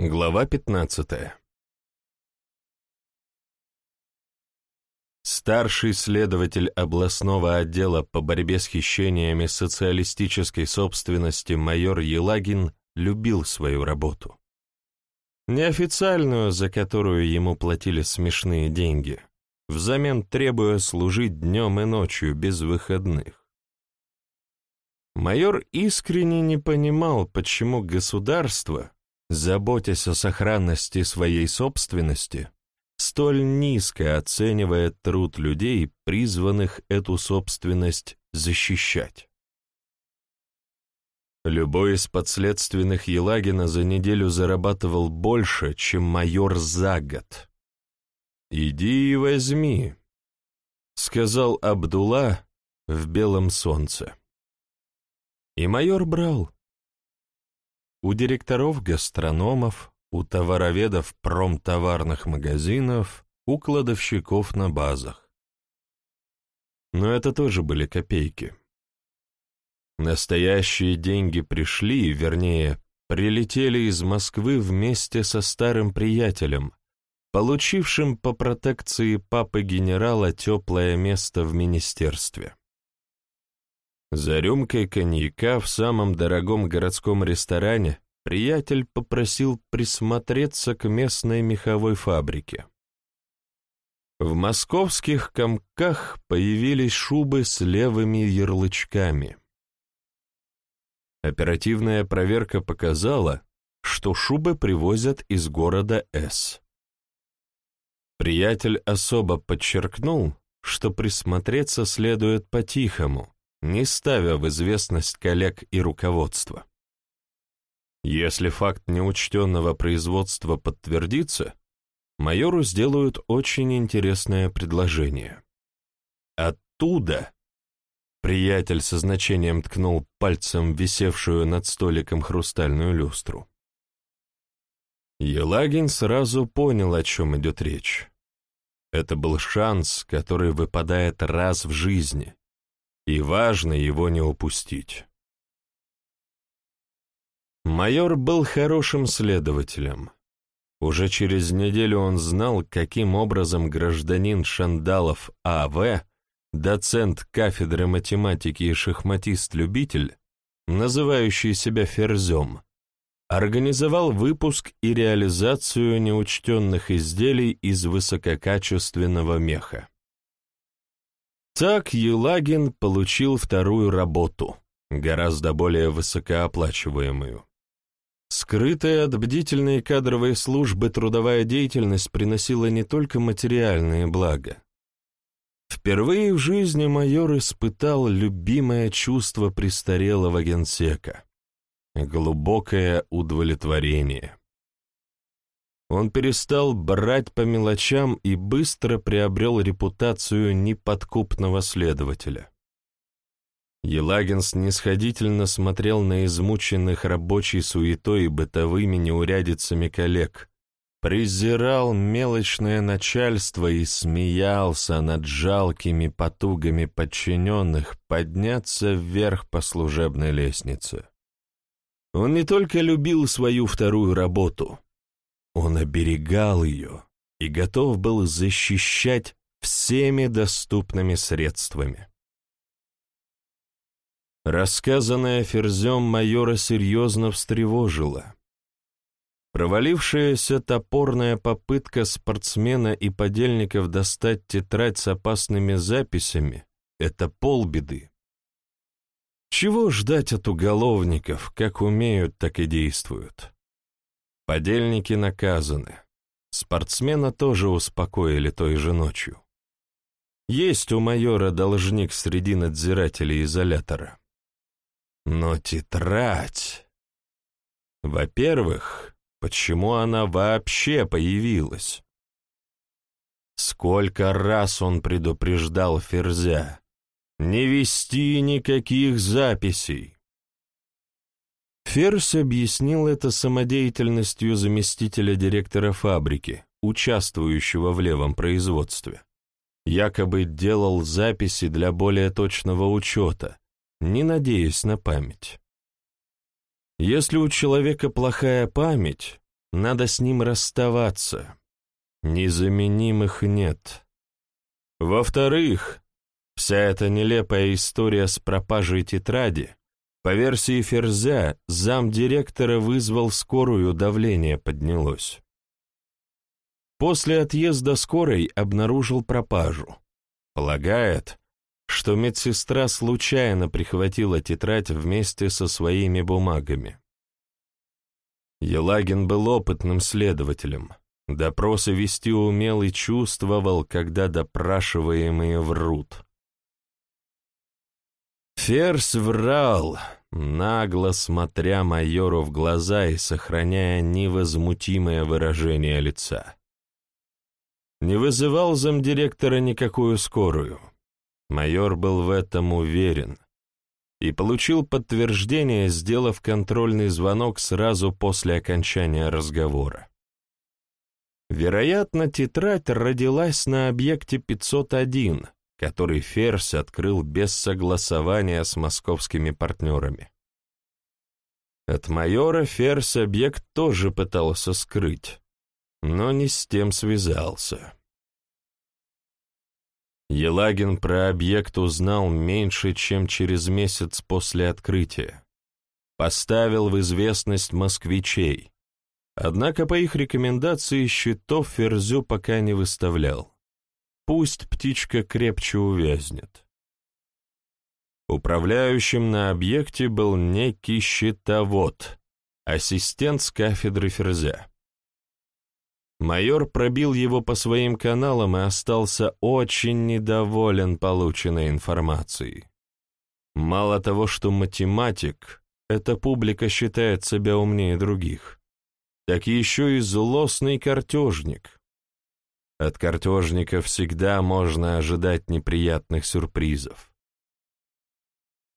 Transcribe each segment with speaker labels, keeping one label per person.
Speaker 1: Глава 15 Старший следователь областного отдела по борьбе с хищениями социалистической собственности майор Елагин любил свою работу. Неофициальную, за которую ему платили смешные деньги, взамен требуя служить днем и ночью без выходных. Майор искренне не понимал, почему государство, заботясь о сохранности своей собственности, столь низко оценивает труд людей, призванных эту собственность защищать. Любой из подследственных Елагина за неделю зарабатывал больше, чем майор за год. «Иди и возьми», — сказал Абдулла в белом солнце. И майор брал. У директоров гастрономов, у товароведов промтоварных магазинов, у кладовщиков на базах. Но это тоже были копейки. Настоящие деньги пришли, вернее, прилетели из Москвы вместе со старым приятелем, получившим по протекции папы генерала теплое место в министерстве. За рюмкой коньяка в самом дорогом городском ресторане приятель попросил присмотреться к местной меховой фабрике. В московских комках появились шубы с левыми ярлычками. Оперативная проверка показала, что шубы привозят из города С. Приятель особо подчеркнул, что присмотреться следует по-тихому, не ставя в известность коллег и руководства. Если факт неучтенного производства подтвердится, майору сделают очень интересное предложение. Оттуда приятель со значением ткнул пальцем висевшую над столиком хрустальную люстру. Елагин сразу понял, о чем идет речь. Это был шанс, который выпадает раз в жизни, и важно его не упустить. Майор был хорошим следователем. Уже через неделю он знал, каким образом гражданин Шандалов А.В., доцент кафедры математики и шахматист-любитель, называющий себя Ферзем, организовал выпуск и реализацию неучтенных изделий из высококачественного меха. Так Елагин получил вторую работу, гораздо более высокооплачиваемую. Скрытая от бдительной кадровой службы трудовая деятельность приносила не только материальные блага. Впервые в жизни майор испытал любимое чувство престарелого генсека — глубокое удовлетворение. Он перестал брать по мелочам и быстро приобрел репутацию неподкупного следователя. Елагин снисходительно смотрел на измученных рабочей суетой и бытовыми неурядицами коллег, презирал мелочное начальство и смеялся над жалкими потугами подчиненных подняться вверх по служебной лестнице. Он не только любил свою вторую работу — он оберегал ее и готов был защищать всеми доступными средствами. Рассказанное Ферзем майора серьезно встревожило. Провалившаяся топорная попытка спортсмена и подельников достать тетрадь с опасными записями — это полбеды. Чего ждать от уголовников, как умеют, так и действуют? Подельники наказаны. Спортсмена тоже успокоили той же ночью. Есть у майора должник среди надзирателей изолятора. Но тетрадь... Во-первых, почему она вообще появилась? Сколько раз он предупреждал Ферзя не вести никаких записей. Ферзь объяснил это самодеятельностью заместителя директора фабрики, участвующего в левом производстве. Якобы делал записи для более точного учета, не надеясь на память. Если у человека плохая память, надо с ним расставаться. Незаменимых нет. Во-вторых, вся эта нелепая история с пропажей тетради, по версии Ферзя, замдиректора вызвал скорую, давление поднялось. После отъезда скорой обнаружил пропажу. Полагает, что медсестра случайно прихватила тетрадь вместе со своими бумагами. Елагин был опытным следователем. Допросы вести умел и чувствовал, когда допрашиваемые врут. Ферзь врал, нагло смотря майору в глаза и сохраняя невозмутимое выражение лица. Не вызывал замдиректора никакую скорую. Майор был в этом уверен и получил подтверждение, сделав контрольный звонок сразу после окончания разговора. Вероятно, тетрадь родилась на объекте 501, который Ферзь открыл без согласования с московскими партнерами. От майора Ферзь объект тоже пытался скрыть, но не с тем связался. Елагин про объект узнал меньше, чем через месяц после открытия. Поставил в известность москвичей. Однако по их рекомендации счетов Ферзю пока не выставлял. Пусть птичка крепче увязнет. Управляющим на объекте был некий счетовод, ассистент с кафедры Ферзя. Майор пробил его по своим каналам и остался очень недоволен полученной информацией. Мало того, что математик, эта публика считает себя умнее других, так еще и злостный картежник. От картежника всегда можно ожидать неприятных сюрпризов.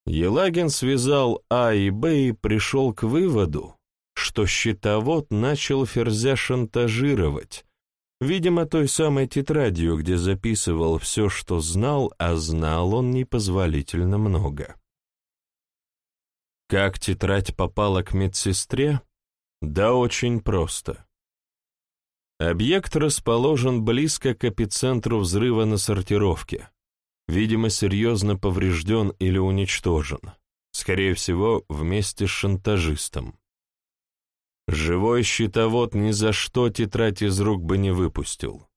Speaker 1: Елагин связал А и Б и пришел к выводу, что счетовод начал Ферзя шантажировать, видимо, той самой тетрадью, где записывал все, что знал, а знал он непозволительно много. Как тетрадь попала к медсестре? Да очень просто. Объект расположен близко к эпицентру взрыва на сортировке. Видимо, серьезно поврежден или уничтожен. Скорее всего, вместе с шантажистом. Живой щитовод ни за что тетрадь из рук бы не выпустил.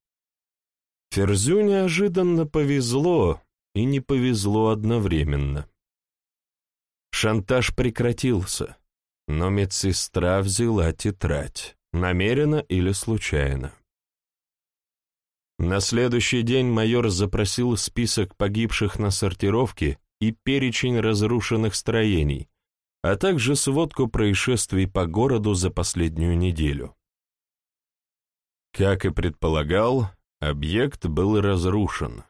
Speaker 1: Ферзю неожиданно повезло, и не повезло одновременно. Шантаж прекратился, но медсестра взяла тетрадь, намеренно или случайно. На следующий день майор запросил список погибших на сортировке и перечень разрушенных строений, а также сводку происшествий по городу за последнюю неделю. Как и предполагал, объект был разрушен.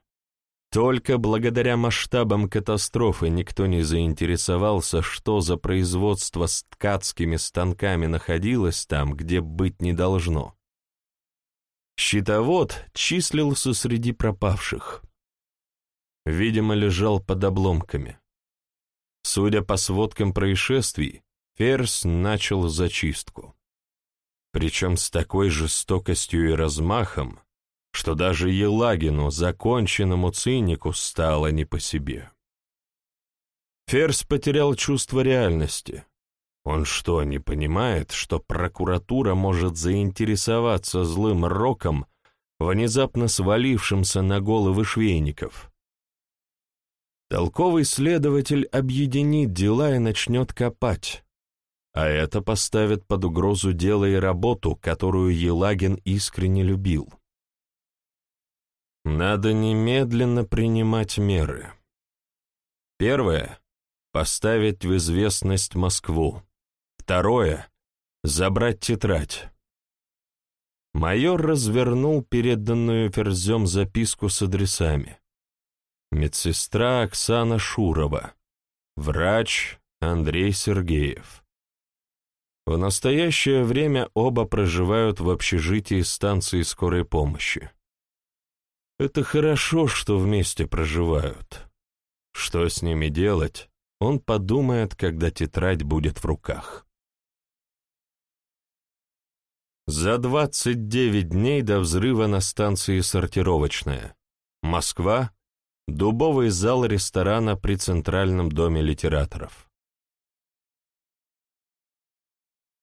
Speaker 1: Только благодаря масштабам катастрофы никто не заинтересовался, что за производство с ткацкими станками находилось там, где быть не должно. Щитовод числился среди пропавших. Видимо, лежал под обломками. Судя по сводкам происшествий, Ферс начал зачистку. Причем с такой жестокостью и размахом, что даже Елагину, законченному цинику, стало не по себе. Ферс потерял чувство реальности. Он что, не понимает, что прокуратура может заинтересоваться злым роком, внезапно свалившимся на головы швейников? Толковый следователь объединит дела и начнет копать. А это поставит под угрозу дело и работу, которую Елагин искренне любил. Надо немедленно принимать меры. Первое — поставить в известность Москву. Второе — забрать тетрадь. Майор развернул переданную Ферзем записку с адресами. Медсестра Оксана Шурова. Врач Андрей Сергеев. В настоящее время оба проживают в общежитии станции скорой помощи. Это хорошо, что вместе проживают. Что с ними делать, он подумает, когда тетрадь будет в руках. За 29 дней до взрыва на станции «Сортировочная». Москва. Дубовый зал ресторана при Центральном доме литераторов.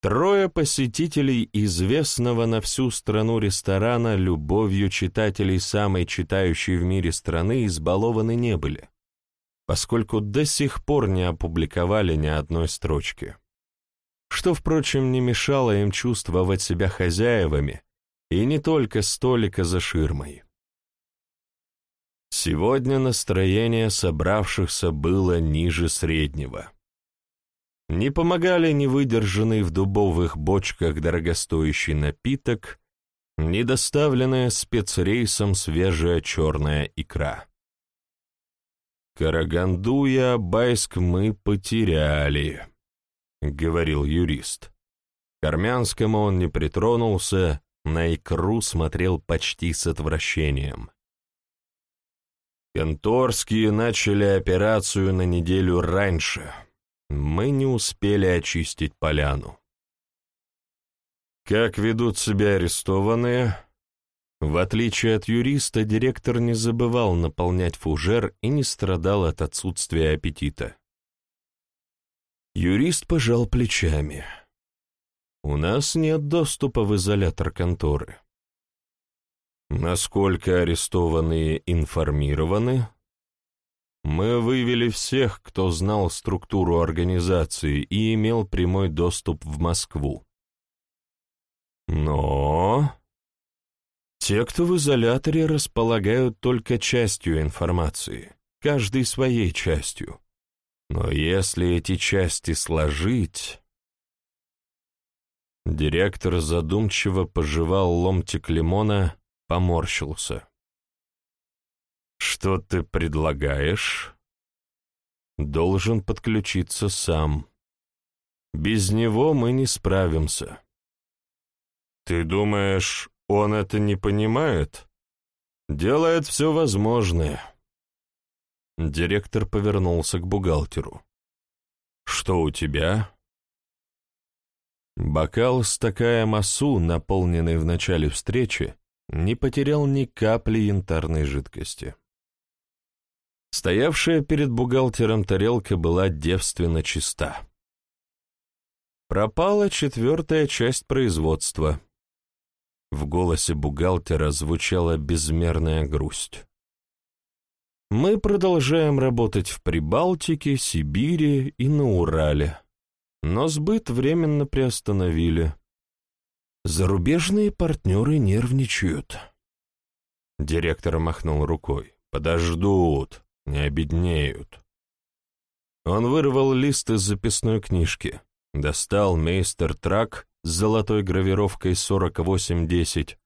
Speaker 1: Трое посетителей известного на всю страну ресторана любовью читателей самой читающей в мире страны избалованы не были, поскольку до сих пор не опубликовали ни одной строчки что, впрочем, не мешало им чувствовать себя хозяевами, и не только столика за ширмой. Сегодня настроение собравшихся было ниже среднего. Не помогали ни выдержанный в дубовых бочках дорогостоящий напиток, ни доставленная спецрейсом свежая черная икра. Караганду и Абайск мы потеряли. — говорил юрист. К армянскому он не притронулся, на икру смотрел почти с отвращением. Конторские начали операцию на неделю раньше. Мы не успели очистить поляну. Как ведут себя арестованные? В отличие от юриста, директор не забывал наполнять фужер и не страдал от отсутствия аппетита. Юрист пожал плечами. «У нас нет доступа в изолятор конторы». Насколько арестованные информированы? Мы вывели всех, кто знал структуру организации и имел прямой доступ в Москву. Но... Те, кто в изоляторе, располагают только частью информации, каждый своей частью. Но если эти части сложить... Директор задумчиво пожевал ломтик лимона, поморщился. «Что ты предлагаешь?» «Должен подключиться сам. Без него мы не справимся». «Ты думаешь, он это не понимает?» «Делает все возможное». Директор повернулся к бухгалтеру. «Что у тебя?» Бокал с такая массу, наполненный в начале встречи, не потерял ни капли янтарной жидкости. Стоявшая перед бухгалтером тарелка была девственно чиста. Пропала четвертая часть производства. В голосе бухгалтера звучала безмерная грусть. Мы продолжаем работать в Прибалтике, Сибири и на Урале, но сбыт временно приостановили. Зарубежные партнеры нервничают. Директор махнул рукой. Подождут, не обеднеют. Он вырвал лист из записной книжки, достал мейстер-трак с золотой гравировкой 4810,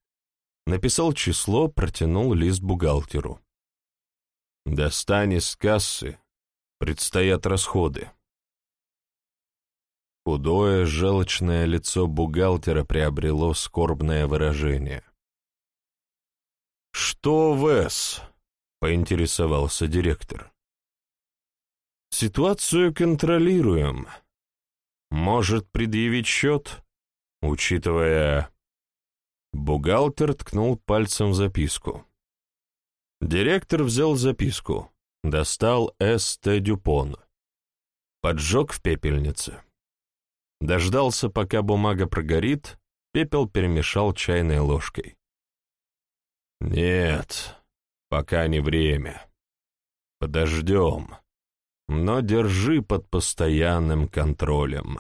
Speaker 1: написал число, протянул лист бухгалтеру. Достань из кассы, предстоят расходы. Худое, желчное лицо бухгалтера приобрело скорбное выражение. «Что, Вес?» — поинтересовался директор. «Ситуацию контролируем. Может, предъявить счет, учитывая...» Бухгалтер ткнул пальцем в записку. Директор взял записку, достал С.Т. Дюпон, поджег в пепельнице. Дождался, пока бумага прогорит, пепел перемешал чайной ложкой. «Нет, пока не время. Подождем, но держи под постоянным контролем».